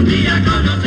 un día con